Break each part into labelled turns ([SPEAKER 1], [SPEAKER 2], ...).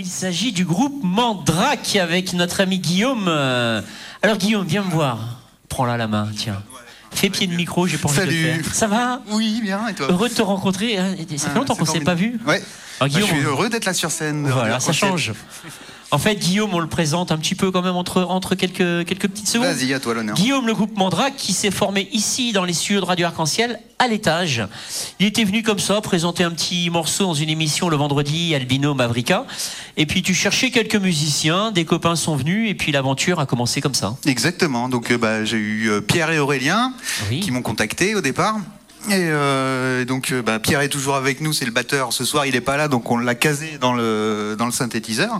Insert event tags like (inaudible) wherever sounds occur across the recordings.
[SPEAKER 1] Il s'agit du groupe Mandrake avec notre ami Guillaume. Euh, Alors Guillaume, viens me voir. Prends-la la main, tiens. Fais pied de micro, j'ai pas envie de le
[SPEAKER 2] Salut.
[SPEAKER 1] faire. Ça va
[SPEAKER 2] Oui, bien, et toi
[SPEAKER 1] Heureux de te rencontrer. Ça fait
[SPEAKER 2] Ah,
[SPEAKER 1] longtemps qu'on s'est pas vu.
[SPEAKER 2] Ouais.
[SPEAKER 1] Alors,
[SPEAKER 2] Bah, je
[SPEAKER 1] Guillaume,
[SPEAKER 2] suis heureux d'être là sur scène. de
[SPEAKER 1] voilà, ça change. En fait, Guillaume, on le présente un petit peu quand même entre, entre quelques, quelques petites secondes.
[SPEAKER 2] Vas-y, à toi l'honneur.
[SPEAKER 1] Guillaume, le groupe Mandrake, qui s'est formé ici dans les studios de Radio Arc-en-Ciel, à l'étage. Il était venu comme ça, présenter un petit morceau dans une émission le vendredi, Albino Mavrica. Et puis tu cherchais quelques musiciens, des copains sont venus, et puis l'aventure a commencé comme ça.
[SPEAKER 2] Exactement. Donc, euh, bah, j'ai eu euh, Pierre et Aurélien
[SPEAKER 1] Oui.
[SPEAKER 2] qui m'ont contacté au départ. Et euh, donc, bah, Pierre est toujours avec nous, c'est le batteur. Ce soir, il est pas là, donc on l'a casé dans le, dans le synthétiseur.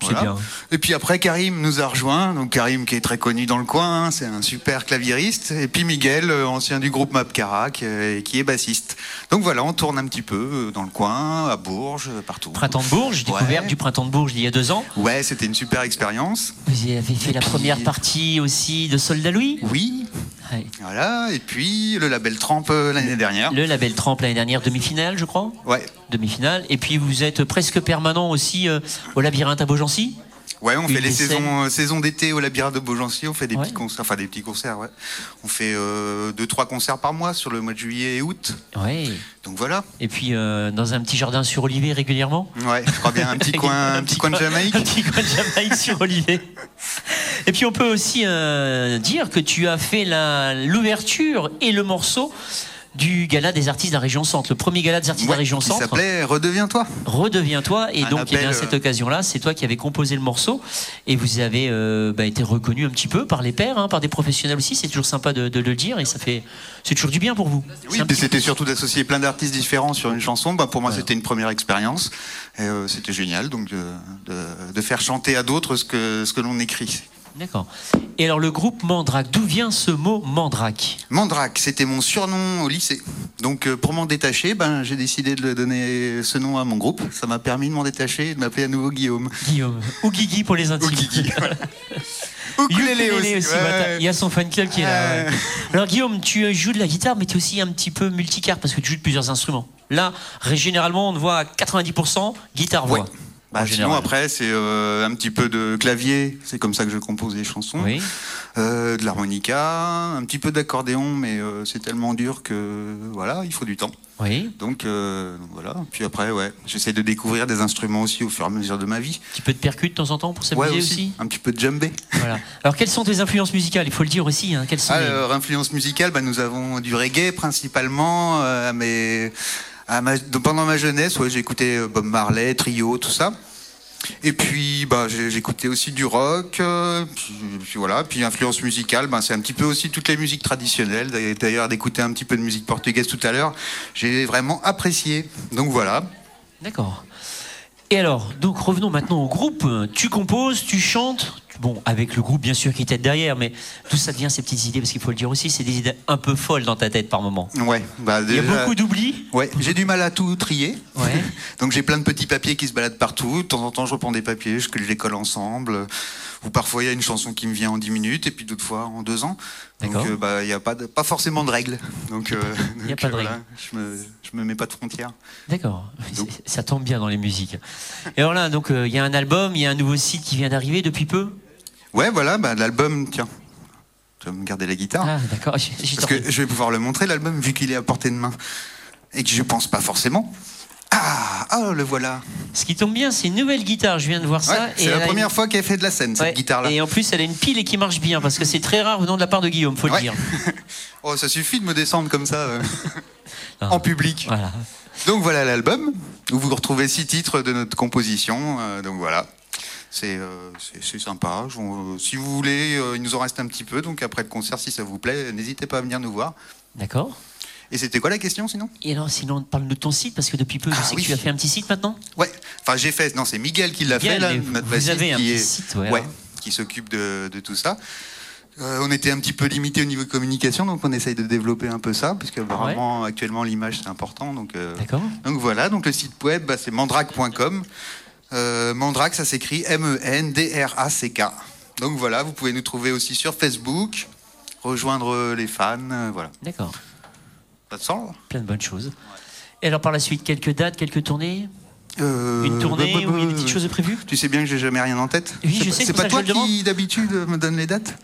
[SPEAKER 1] Bien.
[SPEAKER 2] Et puis après, Karim nous a rejoint. Donc Karim qui est très connu dans le coin, hein, c'est un super claviériste. Et puis Miguel, euh, ancien du groupe Map Carac, euh, qui est bassiste. Donc voilà, on tourne un petit peu euh, dans le coin, à Bourges, euh, partout.
[SPEAKER 1] Printemps de Bourges,
[SPEAKER 2] Ouais.
[SPEAKER 1] découverte du Printemps de Bourges il y a deux ans.
[SPEAKER 2] Ouais, c'était une super expérience.
[SPEAKER 1] Vous avez fait la
[SPEAKER 2] puis-
[SPEAKER 1] première partie aussi de Soldat Louis?
[SPEAKER 2] Oui,
[SPEAKER 1] Ouais.
[SPEAKER 2] voilà. Et puis le label Tramp euh, l'année dernière.
[SPEAKER 1] Le label Trempe l'année dernière, demi-finale, je crois.
[SPEAKER 2] Ouais.
[SPEAKER 1] Demi-finale. Et puis vous êtes presque permanent aussi euh, au labyrinthe à Beaugency.
[SPEAKER 2] Ouais, on
[SPEAKER 1] Une
[SPEAKER 2] fait les saisons, euh, saisons d'été au labyrinthe de Beaugency. On fait des
[SPEAKER 1] Ouais.
[SPEAKER 2] petits concerts, enfin des petits concerts. Ouais. On fait euh, deux, trois concerts par mois sur le mois de juillet et août.
[SPEAKER 1] Ouais.
[SPEAKER 2] Donc voilà.
[SPEAKER 1] Et puis euh, dans un petit jardin sur Olivier régulièrement.
[SPEAKER 2] Ouais, je crois bien un petit (laughs) coin, un petit coin de Jamaïque.
[SPEAKER 1] Un petit coin de Jamaïque sur Olivier. (laughs) Et puis on peut aussi euh, dire que tu as fait l'ouverture et le morceau du gala des artistes de la région centre, le premier gala des artistes de la
[SPEAKER 2] Ouais,
[SPEAKER 1] région
[SPEAKER 2] qui
[SPEAKER 1] centre.
[SPEAKER 2] s'appelait Redeviens-toi.
[SPEAKER 1] Redeviens-toi. Et
[SPEAKER 2] Un
[SPEAKER 1] donc, eh bien, à
[SPEAKER 2] appel,
[SPEAKER 1] cette
[SPEAKER 2] euh,
[SPEAKER 1] occasion-là, c'est toi qui avais composé le morceau. Et vous avez euh, bah, été reconnu un petit peu par les pairs, hein, par des professionnels aussi. C'est toujours sympa de, de le dire. Et ça fait. C'est toujours du bien pour vous.
[SPEAKER 2] Oui, c'était surtout d'associer plein d'artistes différents sur une chanson. Bah, pour moi, c'était une première expérience. Euh, c'était génial donc de, de- de faire chanter à d'autres ce que, ce que l'on écrit.
[SPEAKER 1] D'accord. Et alors, le groupe Mandrake, d'où vient ce mot Mandrake?
[SPEAKER 2] Mandrake, c'était mon surnom au lycée. Donc euh, pour m'en détacher, ben, j'ai décidé de donner ce nom à mon groupe. Ça m'a permis de m'en détacher et de m'appeler à nouveau Guillaume.
[SPEAKER 1] Guillaume. Ou Guigui pour les intimes.
[SPEAKER 2] Ou Guigui, (laughs) Ukulélé
[SPEAKER 1] Ukulélé
[SPEAKER 2] aussi.
[SPEAKER 1] bah,
[SPEAKER 2] ouais.
[SPEAKER 1] Il y a son fan club qui est là.
[SPEAKER 2] Ouais.
[SPEAKER 1] Alors Guillaume, tu euh, joues de la guitare, mais tu es aussi un petit peu multicarte parce que tu joues de plusieurs instruments. Là, généralement, on te voit à 90% guitare-voix.
[SPEAKER 2] Ouais. Bah, sinon après c'est euh, un petit peu de clavier, c'est comme ça que je compose les chansons.
[SPEAKER 1] Oui.
[SPEAKER 2] Euh, de l'harmonica, un petit peu d'accordéon, mais euh, c'est tellement dur que voilà, il faut du temps.
[SPEAKER 1] Oui.
[SPEAKER 2] Donc euh, voilà. Puis après ouais, j'essaie de découvrir des instruments aussi au fur et à mesure de ma vie.
[SPEAKER 1] Un petit peu de percu de temps en temps pour s'amuser
[SPEAKER 2] Ouais
[SPEAKER 1] aussi.
[SPEAKER 2] un petit peu de djembé.
[SPEAKER 1] Voilà. Alors, quelles sont tes influences musicales? Il faut le dire aussi. Hein. Quelles sont les-
[SPEAKER 2] Alors, influence musicale, bah, nous avons du reggae principalement. euh, mais pendant ma jeunesse, ouais, j'ai écouté euh, Bob Marley, Trio, tout ça. Et puis, bah, écouté aussi du rock. euh, puis, puis voilà. Puis influence musicale, bah, c'est un petit peu aussi toutes les musiques traditionnelles. D'ailleurs, d'écouter un petit peu de musique portugaise tout à l'heure, j'ai vraiment apprécié. Donc voilà.
[SPEAKER 1] D'accord. Et alors, donc revenons maintenant au groupe. Tu composes, tu chantes. Bon, avec le groupe bien sûr qui t'aide derrière, mais d'où ça devient ces petites idées? Parce qu'il faut le dire aussi, c'est des idées un peu folles dans ta tête par moment.
[SPEAKER 2] Ouais. Bah,
[SPEAKER 1] Il y a
[SPEAKER 2] déjà-
[SPEAKER 1] beaucoup d'oubli.
[SPEAKER 2] Ouais, j'ai du mal à tout trier.
[SPEAKER 1] Ouais. (laughs)
[SPEAKER 2] Donc j'ai plein de petits papiers qui se baladent partout. De temps en temps, je reprends des papiers, je les colle ensemble. Ou parfois, il y a une chanson qui me vient en 10 minutes, et puis d'autres fois en 2 ans.
[SPEAKER 1] D'accord.
[SPEAKER 2] Donc euh, bah, il n'y a pas, de- pas forcément de règles. Donc, euh, (laughs)
[SPEAKER 1] Il y a
[SPEAKER 2] donc,
[SPEAKER 1] pas de
[SPEAKER 2] euh,
[SPEAKER 1] règles.
[SPEAKER 2] voilà, je me, je me mets pas de frontières.
[SPEAKER 1] D'accord. Ça tombe bien dans les musiques. Et alors là, donc euh, il y a un album, il y a un nouveau site qui vient d'arriver depuis peu?
[SPEAKER 2] Ouais, voilà, bah, l'album, tiens. Tu vas me garder la guitare.
[SPEAKER 1] Ah, d'accord. (laughs)
[SPEAKER 2] Parce que je vais pouvoir le montrer, l'album, vu qu'il est à portée de main. Et que je pense pas forcément. Ah, oh, le voilà.
[SPEAKER 1] Ce qui tombe bien, c'est une nouvelle guitare. Je viens de voir ça.
[SPEAKER 2] Ouais, c'est la première
[SPEAKER 1] une-
[SPEAKER 2] fois qu'elle fait de la scène, cette
[SPEAKER 1] Ouais,
[SPEAKER 2] guitare-là.
[SPEAKER 1] Et en plus, elle a une pile et qui marche bien parce que c'est très rare venant de la part de Guillaume, faut le dire. (laughs)
[SPEAKER 2] Oh, ça suffit de me descendre comme ça, euh, (laughs)
[SPEAKER 1] Ah.
[SPEAKER 2] en public.
[SPEAKER 1] Voilà.
[SPEAKER 2] Donc voilà l'album, où vous retrouvez six titres de notre composition. euh, donc voilà, c'est euh, c'est- sympa. Je- si vous voulez, euh, il nous en reste un petit peu. Donc après le concert, si ça vous plaît, n'hésitez pas à venir nous voir.
[SPEAKER 1] D'accord.
[SPEAKER 2] Et c'était quoi la question sinon?
[SPEAKER 1] Et alors, sinon, on parle de ton site parce que depuis peu, je
[SPEAKER 2] Ah,
[SPEAKER 1] sais
[SPEAKER 2] oui.
[SPEAKER 1] que tu as fait un petit site maintenant?
[SPEAKER 2] Ouais, enfin j'ai fait, non c'est Miguel qui l'a fait, là, notre
[SPEAKER 1] vous avez un
[SPEAKER 2] qui
[SPEAKER 1] petit
[SPEAKER 2] est-
[SPEAKER 1] site, ouais,
[SPEAKER 2] ouais, qui s'occupe de, de tout ça. Euh, on était un petit peu limité au niveau communication, donc on essaye de développer un peu ça, parce que vraiment actuellement l'image c'est important. Donc, euh,
[SPEAKER 1] D'accord.
[SPEAKER 2] Donc voilà, donc le site web bah, c'est mandrake.com. Euh, mandrake, ça s'écrit M-E-N-D-R-A-C-K. Donc voilà, vous pouvez nous trouver aussi sur Facebook, rejoindre les fans, euh, voilà.
[SPEAKER 1] D'accord.
[SPEAKER 2] Ça te semble?
[SPEAKER 1] Plein de bonnes choses. Et alors, par la suite, quelques dates, quelques tournées?
[SPEAKER 2] Euh,
[SPEAKER 1] Une tournée
[SPEAKER 2] bah, bah,
[SPEAKER 1] ou il y a des
[SPEAKER 2] bah,
[SPEAKER 1] petites choses de prévues
[SPEAKER 2] Tu sais bien que j'ai jamais rien en tête.
[SPEAKER 1] Oui,
[SPEAKER 2] C'est
[SPEAKER 1] je
[SPEAKER 2] pas-
[SPEAKER 1] sais,
[SPEAKER 2] C'est
[SPEAKER 1] pour
[SPEAKER 2] pas
[SPEAKER 1] ça que
[SPEAKER 2] toi
[SPEAKER 1] je le demande.
[SPEAKER 2] qui d'habitude me donne les dates?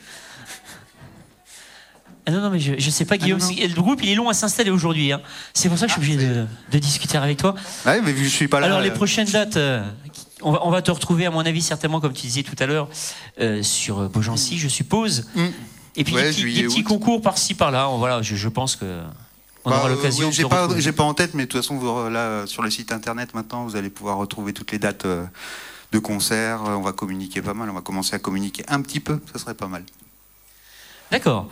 [SPEAKER 1] Ah non, non, mais je, je sais pas, Guillaume.
[SPEAKER 2] non, non.
[SPEAKER 1] c'est- Le groupe, il est long à s'installer aujourd'hui. hein. C'est pour ça que je suis
[SPEAKER 2] Ah,
[SPEAKER 1] obligé de, de discuter avec toi.
[SPEAKER 2] Ouais, mais vu que je suis pas là.
[SPEAKER 1] Alors, les
[SPEAKER 2] euh,
[SPEAKER 1] prochaines dates, euh, on, va, on va te retrouver, à mon avis, certainement, comme tu disais tout à l'heure, euh, sur euh, Beaugency, je suppose.
[SPEAKER 2] Mm.
[SPEAKER 1] Et puis,
[SPEAKER 2] Ouais,
[SPEAKER 1] des petits, des petits concours par-ci, par-là. Voilà, je, je pense que. On
[SPEAKER 2] bah,
[SPEAKER 1] aura
[SPEAKER 2] euh,
[SPEAKER 1] l'occasion
[SPEAKER 2] oui,
[SPEAKER 1] de
[SPEAKER 2] J'ai pas, j'ai pas en tête, mais de toute façon, vous, là, sur le site internet maintenant, vous allez pouvoir retrouver toutes les dates euh, de concerts. On va communiquer pas mal. On va commencer à communiquer un petit peu. Ça serait pas mal.
[SPEAKER 1] D'accord.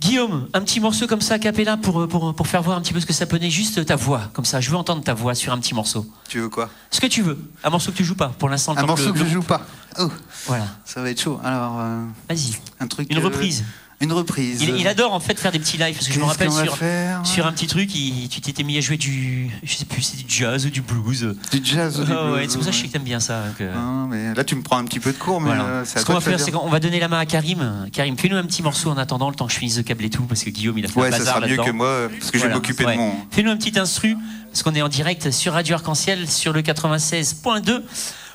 [SPEAKER 1] Guillaume, un petit morceau comme ça, a cappella, pour, pour, pour faire voir un petit peu ce que ça peut donner, juste ta voix, comme ça. Je veux entendre ta voix sur un petit morceau.
[SPEAKER 2] Tu veux quoi?
[SPEAKER 1] Ce que tu veux. Un morceau que tu joues pas, pour l'instant.
[SPEAKER 2] Un morceau que
[SPEAKER 1] le-
[SPEAKER 2] je joue pas. Oh,
[SPEAKER 1] Voilà.
[SPEAKER 2] ça va être chaud. Alors, euh,
[SPEAKER 1] Vas-y.
[SPEAKER 2] un truc.
[SPEAKER 1] Une
[SPEAKER 2] euh,
[SPEAKER 1] reprise.
[SPEAKER 2] Une reprise.
[SPEAKER 1] Il, il adore en fait faire des petits lives parce que je me rappelle sur, sur un petit truc, il- tu t'étais mis à jouer du, je sais plus, c'est du jazz ou du blues.
[SPEAKER 2] Du jazz. ou du
[SPEAKER 1] Ah ouais,
[SPEAKER 2] blues,
[SPEAKER 1] c'est pour ça que je sais que t'aimes bien ça. euh,
[SPEAKER 2] Non, mais là, tu me prends un petit peu de cours, mais
[SPEAKER 1] voilà.
[SPEAKER 2] euh,
[SPEAKER 1] Ce qu'on va faire, c'est qu'on va donner la main à Karim. Karim, fais-nous un petit morceau en attendant le temps que je finisse de câble et tout, parce que Guillaume il a fait
[SPEAKER 2] Ouais,
[SPEAKER 1] un
[SPEAKER 2] ça
[SPEAKER 1] bazar
[SPEAKER 2] sera mieux que moi, euh, parce que je vais m'occuper
[SPEAKER 1] ouais.
[SPEAKER 2] de mon.
[SPEAKER 1] Fais-nous un petit instru, parce qu'on est en direct sur Radio Arc-en-Ciel, sur le 96.2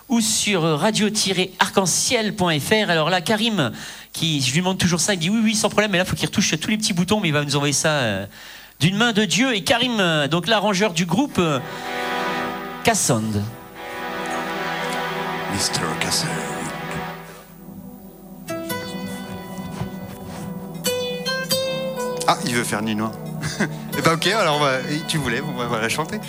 [SPEAKER 1] ou sur radio-arc-en-ciel.fr. Alors là, Karim, qui, je lui demande toujours ça, il dit oui, oui, sans problème, mais là, il faut qu'il retouche tous les petits boutons, mais il va nous envoyer ça euh, d'une main de Dieu. Et Karim, euh, donc l'arrangeur du groupe euh, Cassonde.
[SPEAKER 2] Mr. Ah, il veut faire Ninois. (laughs) Eh ben ok, alors on va... et tu voulais, on va, on va la chanter.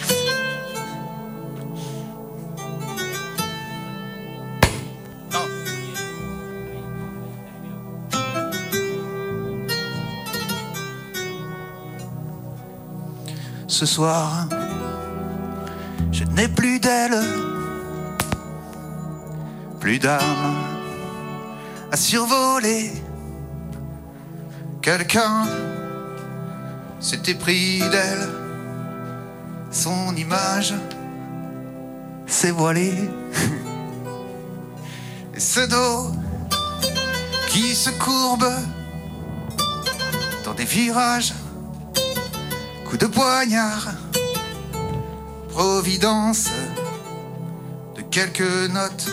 [SPEAKER 2] Ce soir, je n'ai plus d'elle plus d'âme à survoler. Quelqu'un s'était pris d'elle, son image s'est voilée. (laughs) Et ce dos qui se courbe dans des virages, coup de poignard, providence de quelques notes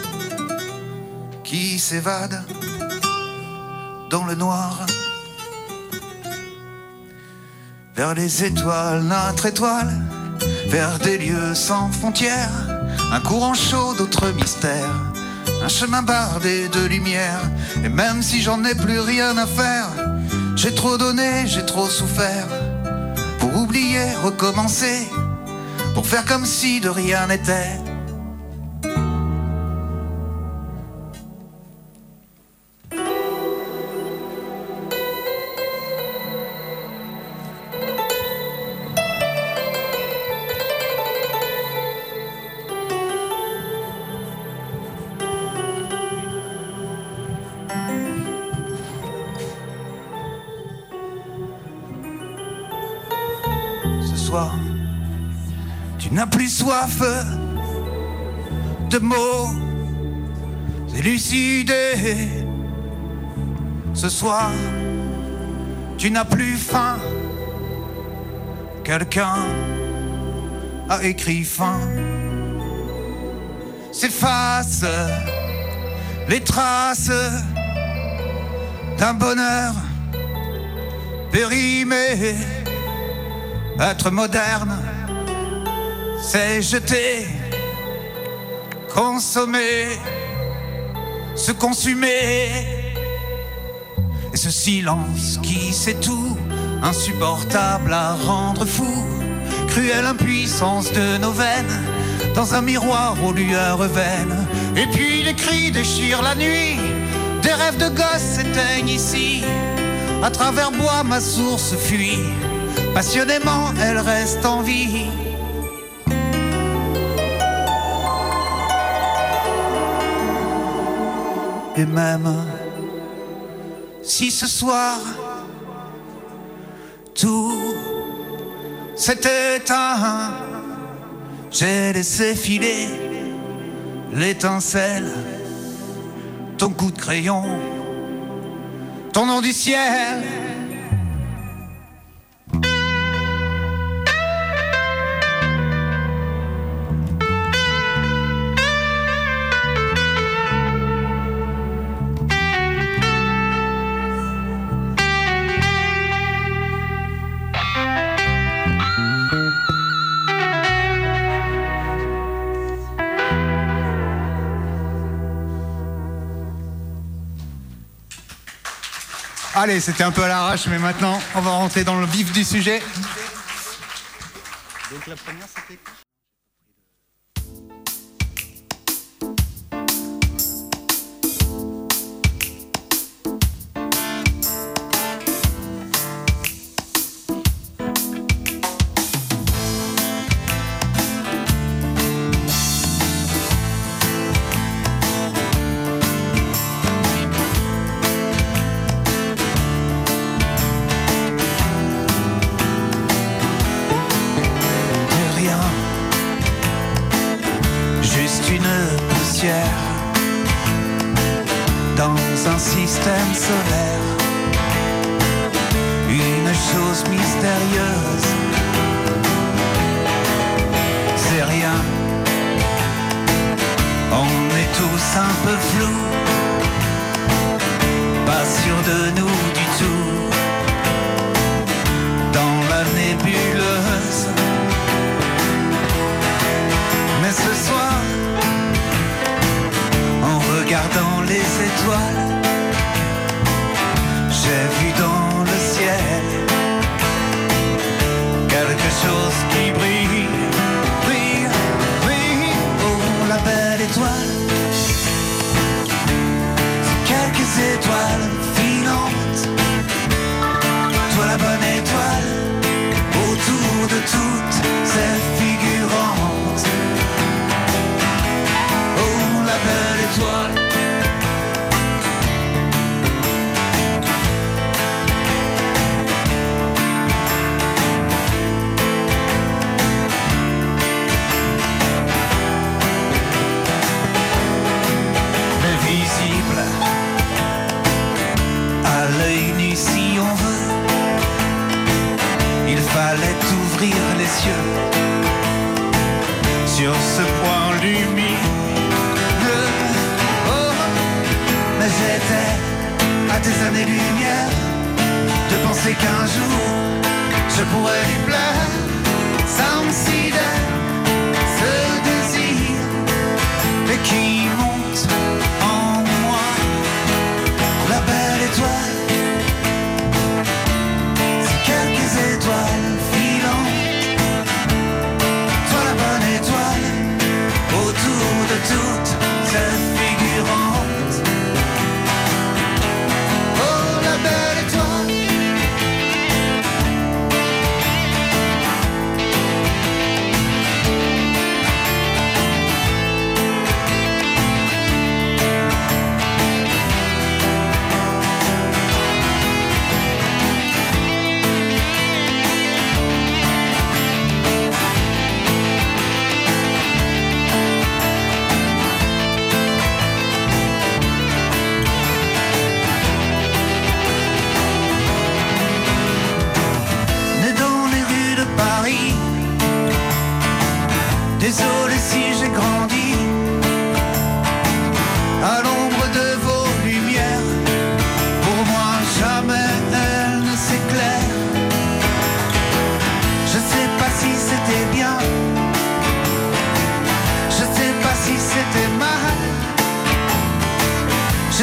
[SPEAKER 2] qui s'évadent dans le noir. Vers les étoiles, notre étoile, vers des lieux sans frontières, un courant chaud d'autres mystères, un chemin bardé de lumière. Et même si j'en ai plus rien à faire, j'ai trop donné, j'ai trop souffert. Oublier, recommencer, pour faire comme si de rien n'était. Soif de mots élucidés. Ce soir, tu n'as plus faim. Quelqu'un a écrit fin. S'efface les traces d'un bonheur périmé. Être moderne, c'est jeter, consommer, se consumer. Et ce silence qui sait tout, insupportable à rendre fou, cruelle impuissance de nos veines, dans un miroir aux lueurs vaines. Et puis les cris déchirent la nuit, des rêves de gosses s'éteignent ici. À travers bois, ma source fuit. Passionnément, elle reste en vie. Et même si ce soir tout s'est éteint, j'ai laissé filer l'étincelle, ton coup de crayon, ton nom du ciel. Allez, c'était un peu à l'arrache, mais maintenant, on va rentrer dans le vif du sujet. Donc la première, c'était
[SPEAKER 3] sorella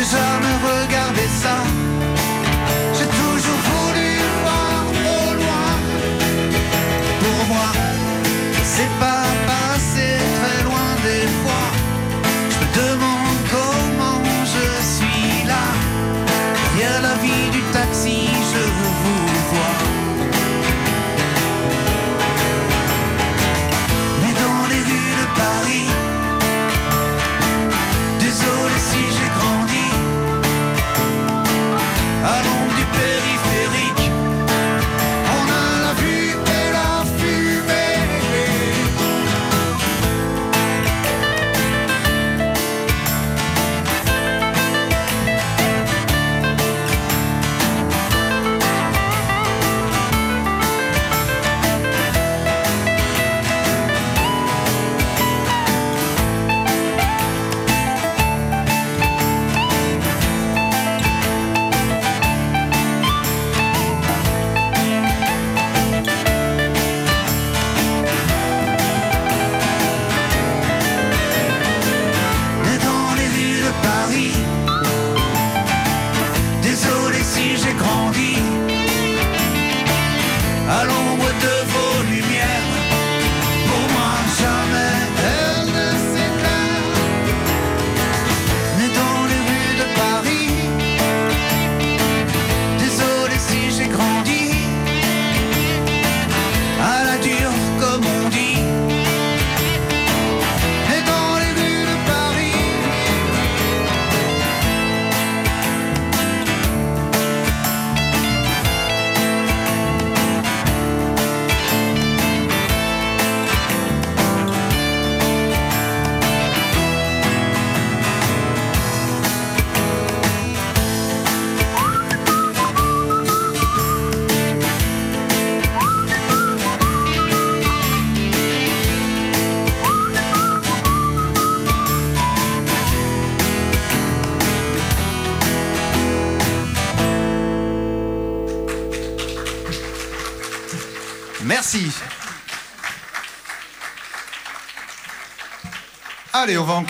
[SPEAKER 3] Cause I'll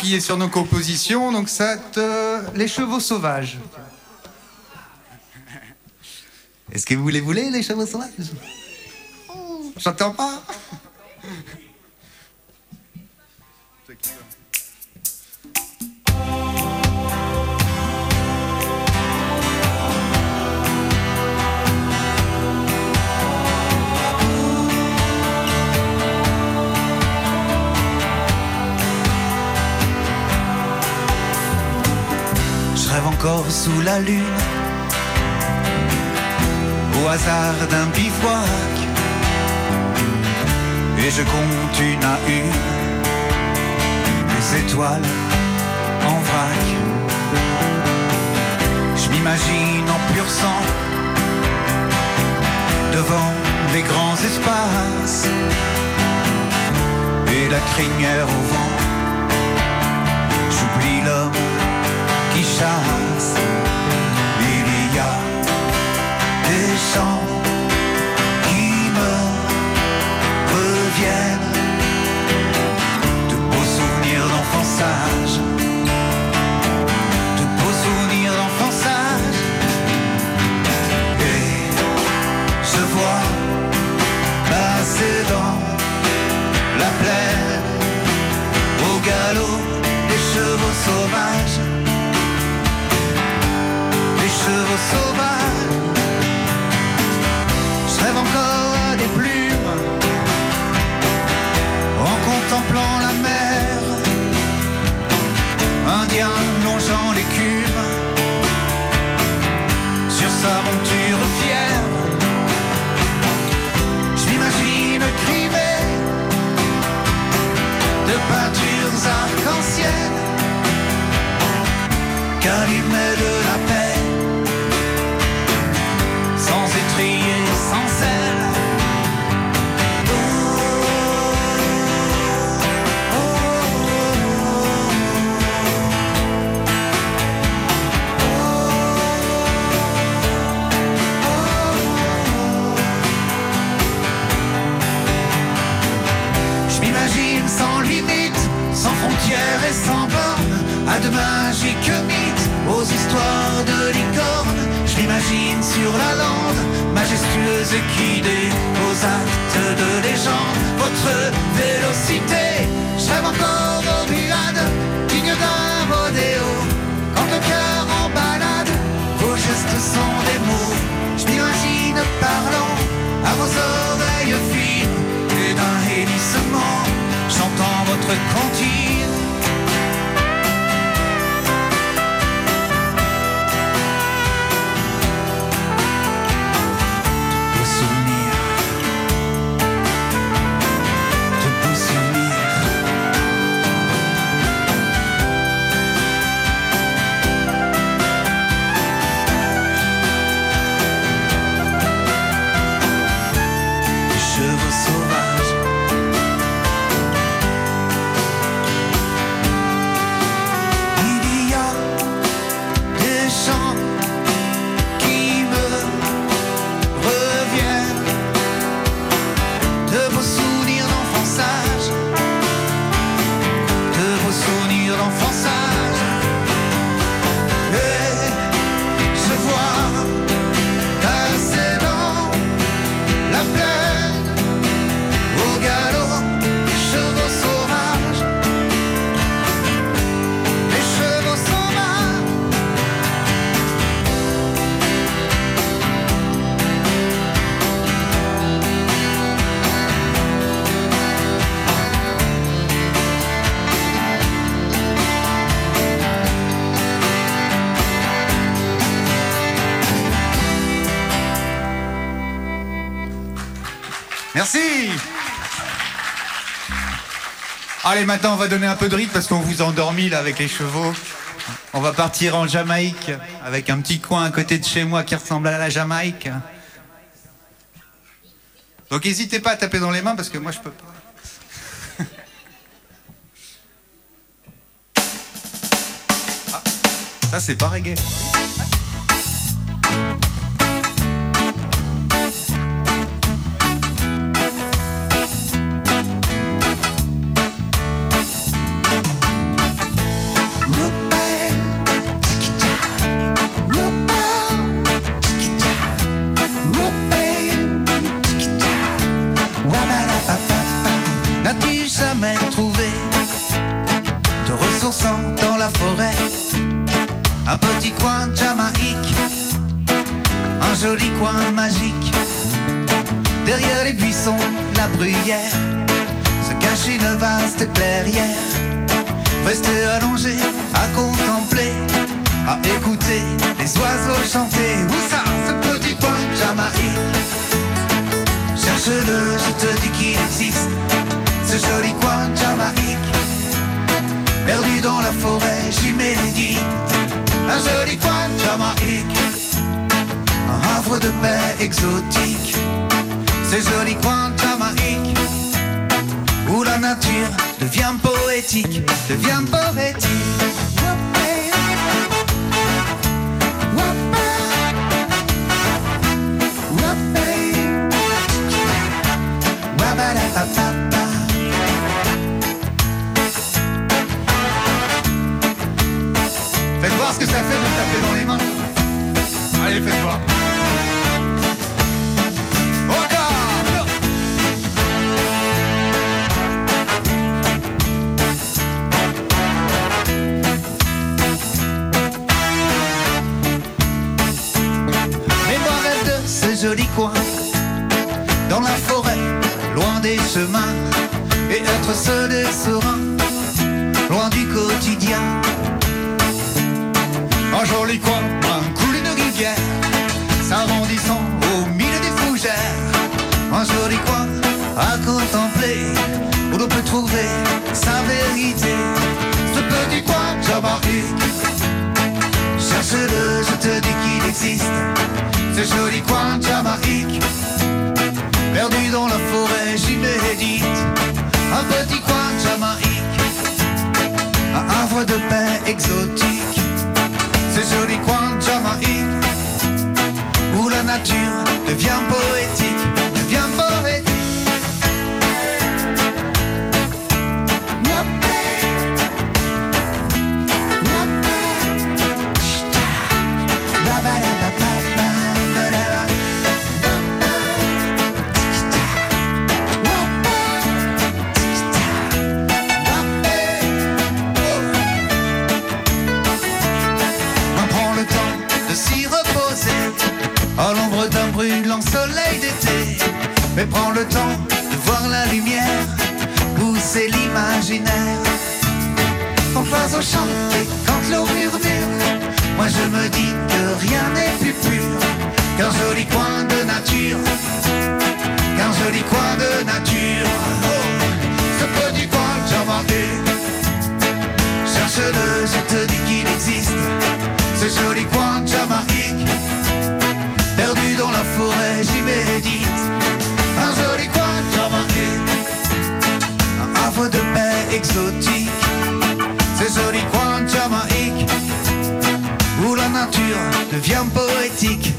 [SPEAKER 3] Enquiller sur nos compositions. Donc ça, les chevaux sauvages. Est-ce que vous les voulez, les chevaux sauvages? J'entends pas.
[SPEAKER 2] Sous la lune, au hasard d'un bivouac. Et je compte une à une. Les étoiles en vrac. Je m'imagine en pur sang. Devant les grands espaces. Et la crinière au vent. J'oublie l'homme qui chasse. Il y a des chants de beaux souvenirs d'enfants sages, sauvages. Je rêve encore des plumes contemplant la mer, Indien longeant l'écume,
[SPEAKER 3] Allez, maintenant on va donner un peu de rythme parce qu'on vous a endormi là avec les chevaux. On va partir en Jamaïque avec un petit coin à côté de chez moi qui ressemble à la Jamaïque. Donc n'hésitez pas à taper dans les mains parce que moi je peux pas. (laughs) Ah, ça c'est pas reggae.
[SPEAKER 2] Bruyère, se cache une vaste clairière. Rester allongé, à contempler, à écouter les oiseaux chanter. Où ça, ce petit coin de Jamaïque Cherche-le, je te dis qu'il existe, ce joli coin Jamaïque. Perdu dans la forêt, j'y médite, un joli coin Jamaïque. Un havre de paix exotique, ce joli coin Où la nature devient poétique, devient poétique. Joli coin Dans la forêt, loin des chemins Et être seul et serein Loin du quotidien. Un joli coin, un couler de rivière S'arrondissant au milieu des fougères. Un joli coin à contempler Où l'on peut trouver sa vérité. Ce petit coin Jamaïque Cherche-le, je te dis qu'il existe Ce joli coin de Jamaïque Perdu dans la forêt, j'y médite Un petit coin de Jamaïque Un havre de paix exotique. Ce joli coin de Jamaïque Où la nature devient poétique Mais prends le temps de voir la lumière pousser l'imaginaire. Quand l'oiseau chante et quand l'eau murmure, moi je me dis que rien n'est plus pur qu'un joli coin de nature. Qu'un joli coin de nature. Oh, ce petit coin de Jamaïque. Cherche-le, je te dis qu'il existe Ce joli coin exotique. Ce joli coin de Jamaïque Où la nature devient poétique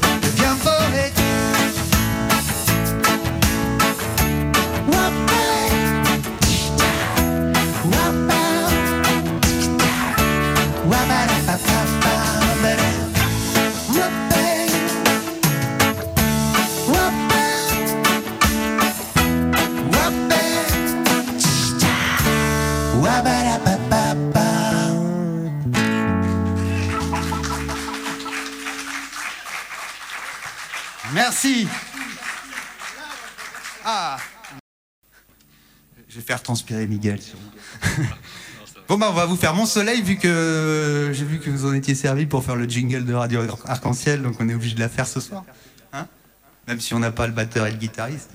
[SPEAKER 2] Ah. Je vais faire transpirer Miguel. Bon bah on va vous faire Mon Soleil vu que j'ai vu que vous en étiez servi pour faire le jingle de Radio Arc-en-Ciel, donc on est obligé de la faire ce soir. Hein Même si on n'a pas le batteur et le guitariste.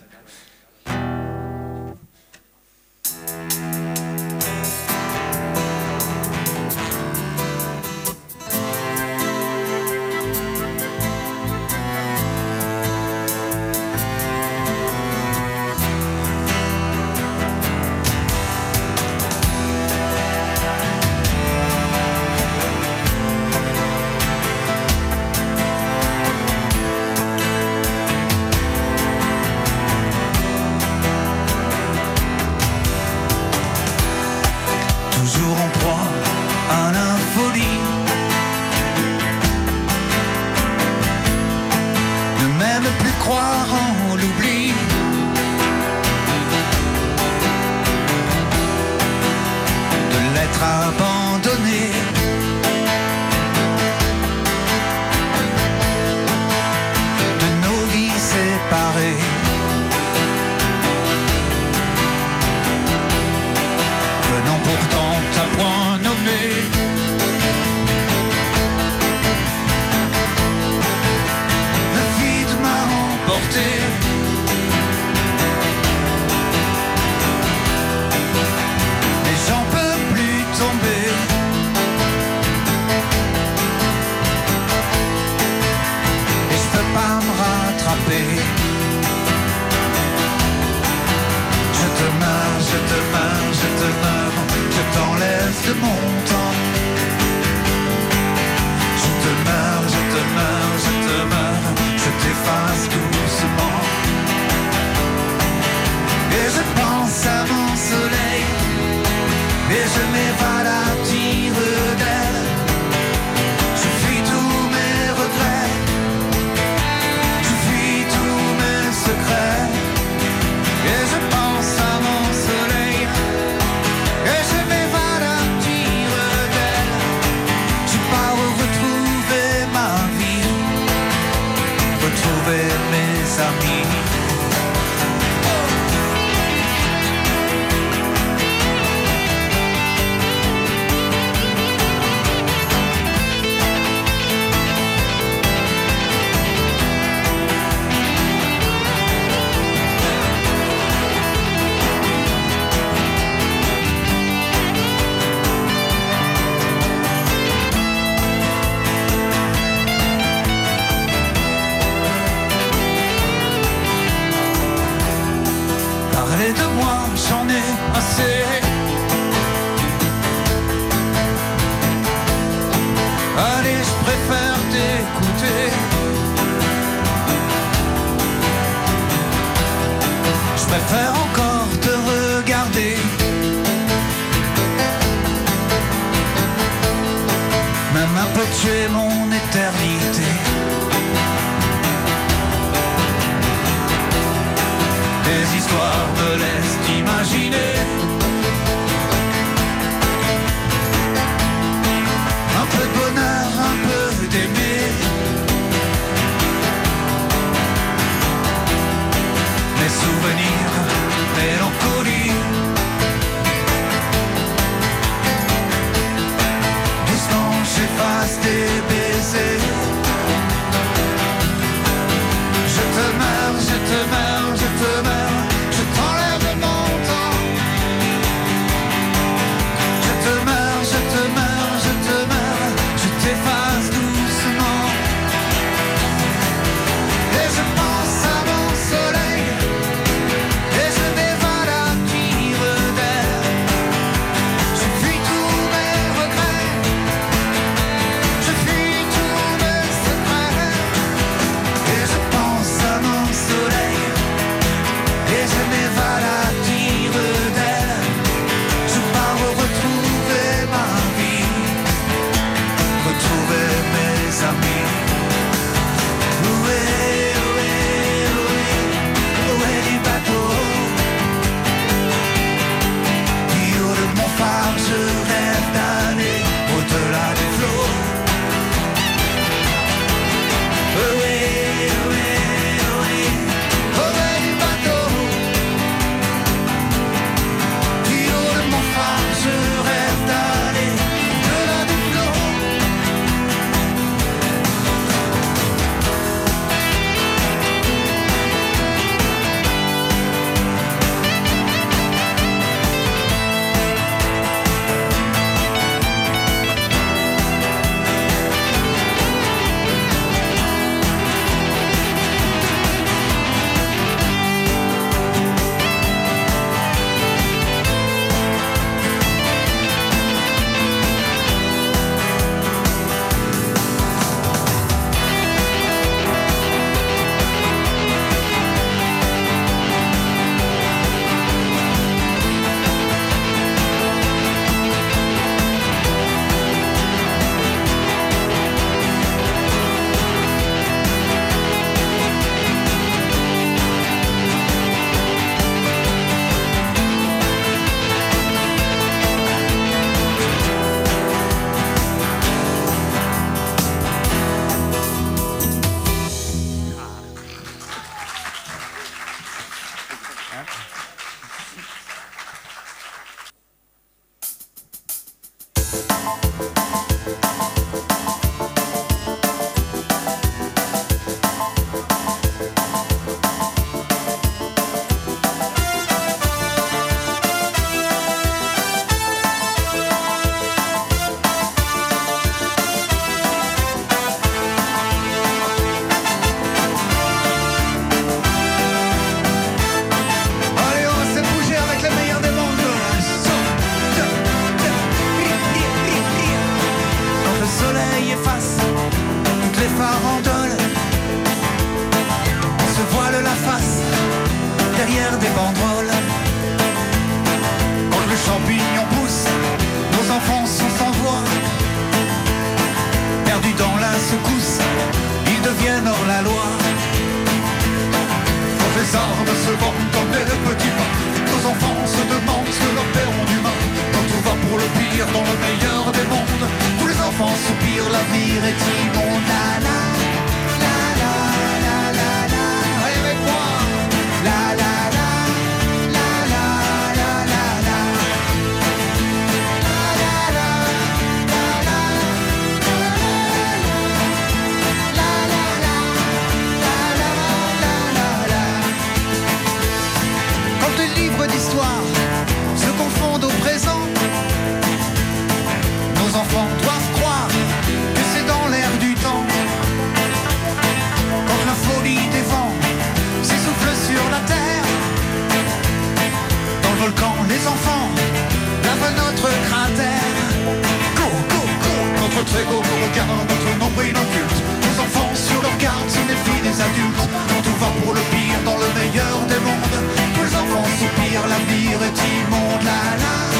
[SPEAKER 2] notre ego nous regarde, notre nombril occulte. Nos enfants sur leur garde se méfient des adultes. Quand tout va pour le pire dans le meilleur des mondes, tous les enfants soupirent, l'avenir est immonde. La, la.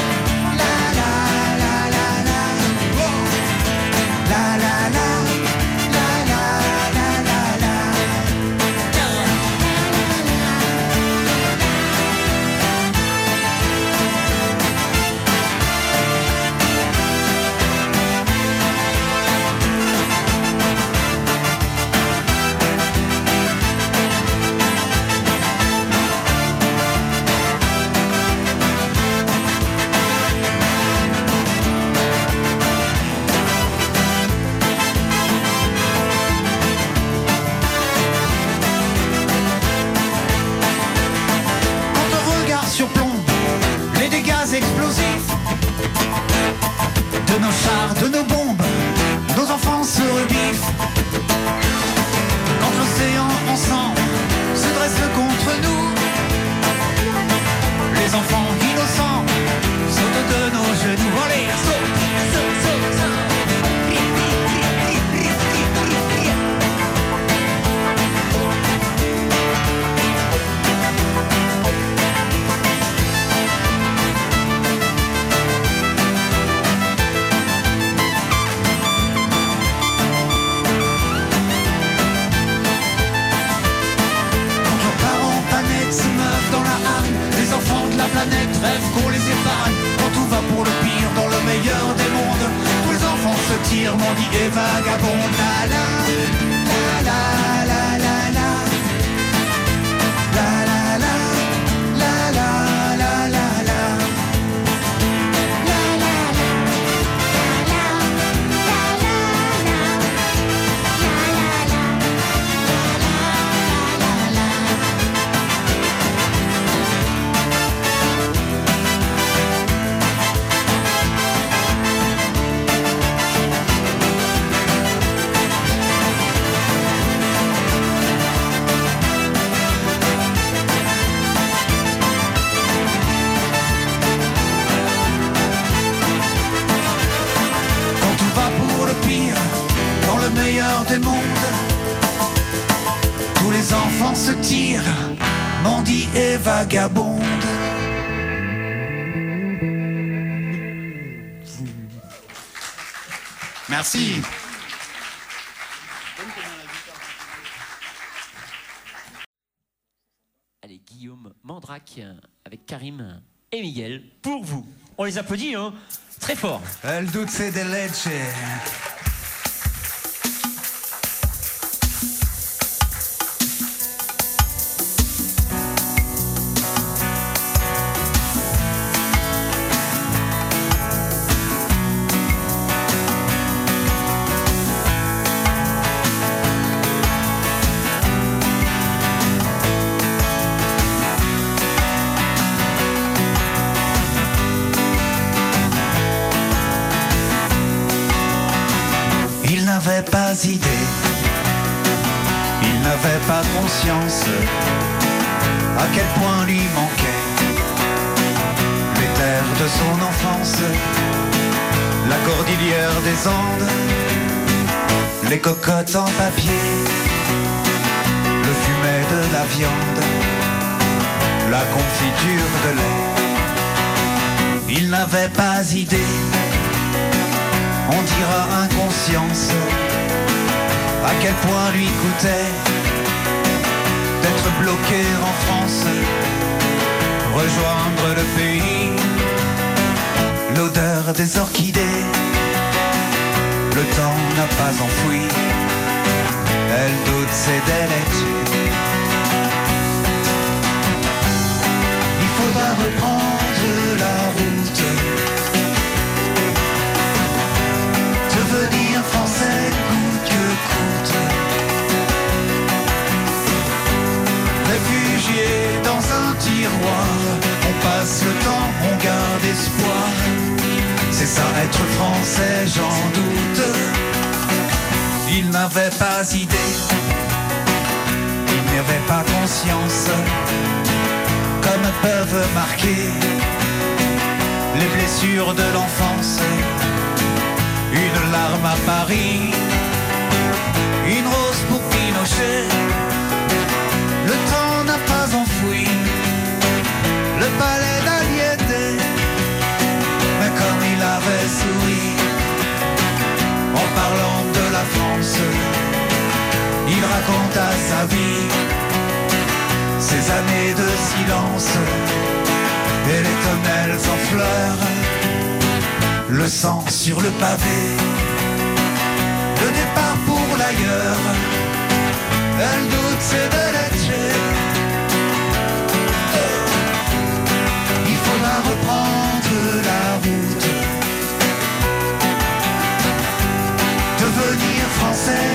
[SPEAKER 2] Les
[SPEAKER 1] hein Très fort.
[SPEAKER 2] Il n'avait pas conscience à quel point lui manquait les terres de son enfance, la cordillère des Andes, les cocottes en papier, le fumet de la viande, la confiture de lait. Il n'avait pas idée on dira inconscience, à quel point lui coûtait d'être bloqué en France, rejoindre le pays, l'odeur des orchidées, le temps n'a pas enfoui, elle doute ses leche. Il faudra reprendre la route. devenir français pas idée, il n'avait pas conscience, comme peuvent marquer les blessures de l'enfance. Une larme à Paris, une rose pour Pinochet. Le temps n'a pas enfoui le palais d'Aliété, mais comme il avait souri en parlant de la France, raconta sa vie, ses années de silence. Et les tonnelles en fleurs. Le sang sur le pavé, le départ pour l'ailleurs, elle doute c'est de. Il faudra reprendre la route, devenir français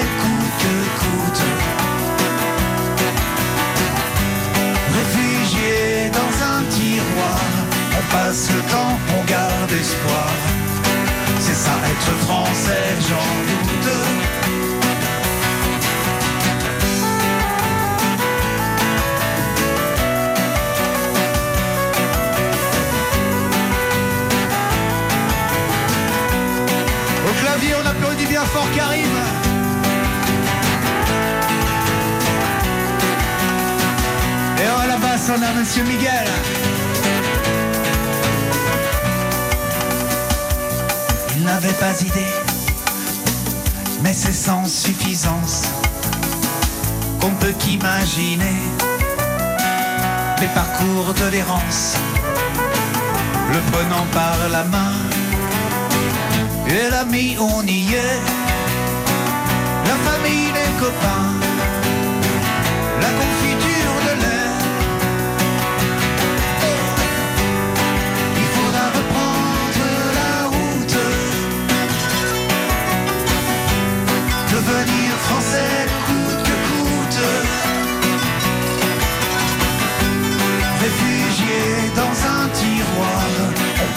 [SPEAKER 2] Réfugié dans un tiroir, on passe le temps, on garde espoir. C'est ça être français, j'en doute. Au clavier, on applaudit bien fort Karim. Monsieur Miguel. Il n'avait pas idée, mais c'est sans suffisance qu'on peut qu'imaginer les parcours de l'errance, le prenant par la main Et l'ami, on y est. La famille, les copains.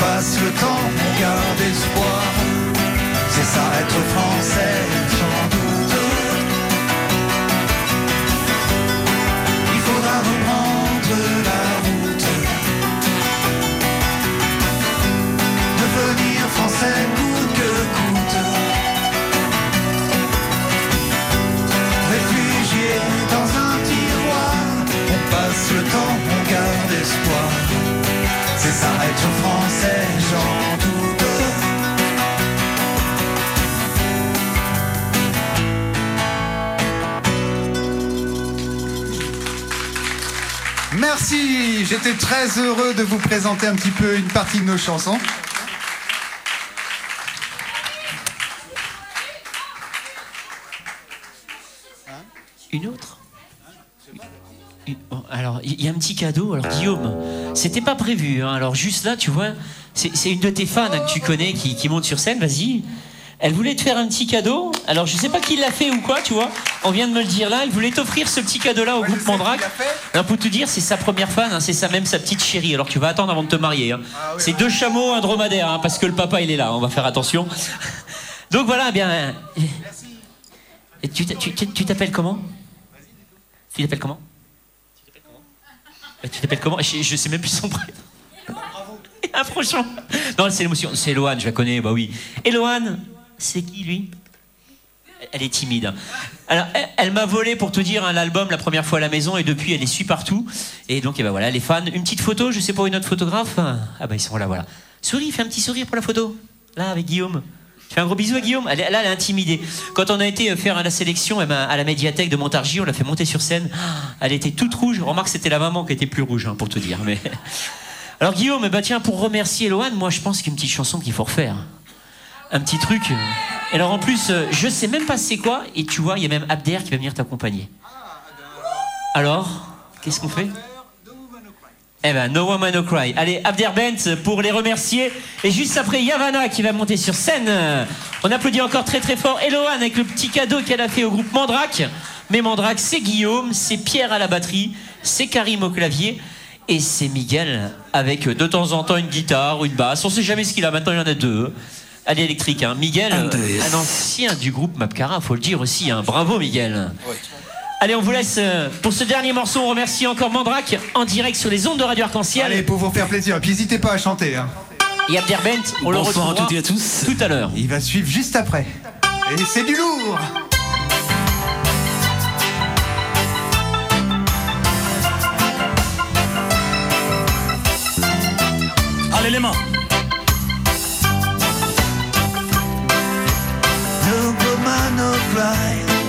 [SPEAKER 2] Passe le temps, on garde espoir. C'est ça être français, sans doute. Il faudra reprendre la route. Devenir français coûte que coûte. Réfugié dans un tiroir, on passe le temps, on garde espoir. C'est ça être français,
[SPEAKER 4] J'étais très heureux de vous présenter un petit peu une partie de nos chansons.
[SPEAKER 1] Une autre bon, Alors, il y a un petit cadeau. Alors, Guillaume, c'était pas prévu. hein. Alors, juste là, tu vois, c'est une de tes fans hein, que tu connais qui monte sur scène. Vas-y. Elle voulait te faire un petit cadeau. Alors, je sais pas qui l'a fait ou quoi, tu vois. On vient de me le dire là. Elle voulait t'offrir ce petit cadeau-là au
[SPEAKER 4] Ouais,
[SPEAKER 1] groupe Mandrake. pour te dire, c'est sa première fan. hein, c'est ça même sa petite chérie. Alors, tu vas attendre avant de te marier. hein.
[SPEAKER 4] Ah
[SPEAKER 1] c'est deux chameaux, un dromadaire, hein, parce que le papa, il est là. On va faire attention. Donc, voilà, eh bien. Et tu t'a- tu- tu- tu t'appelles comment? Tu t'appelles comment? Tu t'appelles comment? Je, je sais même plus son prénom. Ah, franchement. (laughs) Non, c'est l'émotion. C'est Eloane, je la connais, bah oui. Eloane, c'est qui lui? Elle est timide. Alors, elle, elle m'a volé, pour te dire, hein, l'album la première fois à la maison et depuis, elle les suit partout. Et donc, eh ben voilà, les fans. Une petite photo, je sais pas, une autre photographe? Ah bah, ils sont là, voilà. Souris, fais un petit sourire pour la photo. Là, avec Guillaume. Tu fais un gros bisou à Guillaume elle, Là, elle est intimidée. Quand on a été euh, faire la sélection eh ben, à la médiathèque de Montargis, on l'a fait monter sur scène. Ah, Elle était toute rouge. Remarque, c'était la maman qui était plus rouge, hein, pour te dire. Mais... Alors, Guillaume, eh ben, tiens, pour remercier Eloane, moi, je pense qu'il y a une petite chanson qu'il faut refaire. Un petit truc. Et alors, en plus, euh, je sais même pas c'est quoi. Et tu vois, il y a même Abder qui va venir t'accompagner. Alors, qu'est-ce qu'on fait? Eh ben, No Woman No Cry. Allez, Abder Bent pour les remercier. Et juste après, Yavana qui va monter sur scène. On applaudit encore très très fort Eloane avec le petit cadeau qu'elle a fait au groupe Mandrake. Mais Mandrake, c'est Guillaume, c'est Pierre à la batterie, c'est Karim au clavier. Et c'est Miguel avec euh, de temps en temps une guitare ou une basse. On sait jamais ce qu'il a. Maintenant, il y en a deux. Allez, électrique. Hein. Miguel, euh, un ancien du groupe Mapcara, faut le dire aussi. Hein. Bravo, Miguel. Allez, on vous laisse euh, pour ce dernier morceau. On remercie encore Mandrake en direct sur les ondes de Radio Arc-en-Ciel.
[SPEAKER 4] Allez, pour vous faire plaisir. Et puis n'hésitez pas à chanter. hein.
[SPEAKER 1] Et Abder Bent, on le
[SPEAKER 5] Bonsoir à
[SPEAKER 1] retrouvera
[SPEAKER 5] toutes et à tous.
[SPEAKER 1] tout à l'heure.
[SPEAKER 4] Il va suivre juste après. Et c'est du lourd
[SPEAKER 5] Allez les mains
[SPEAKER 2] No woman, no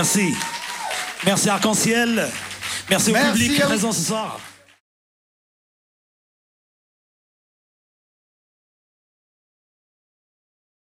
[SPEAKER 6] Merci. Merci Arc-en-Ciel. Merci au public présent ce soir.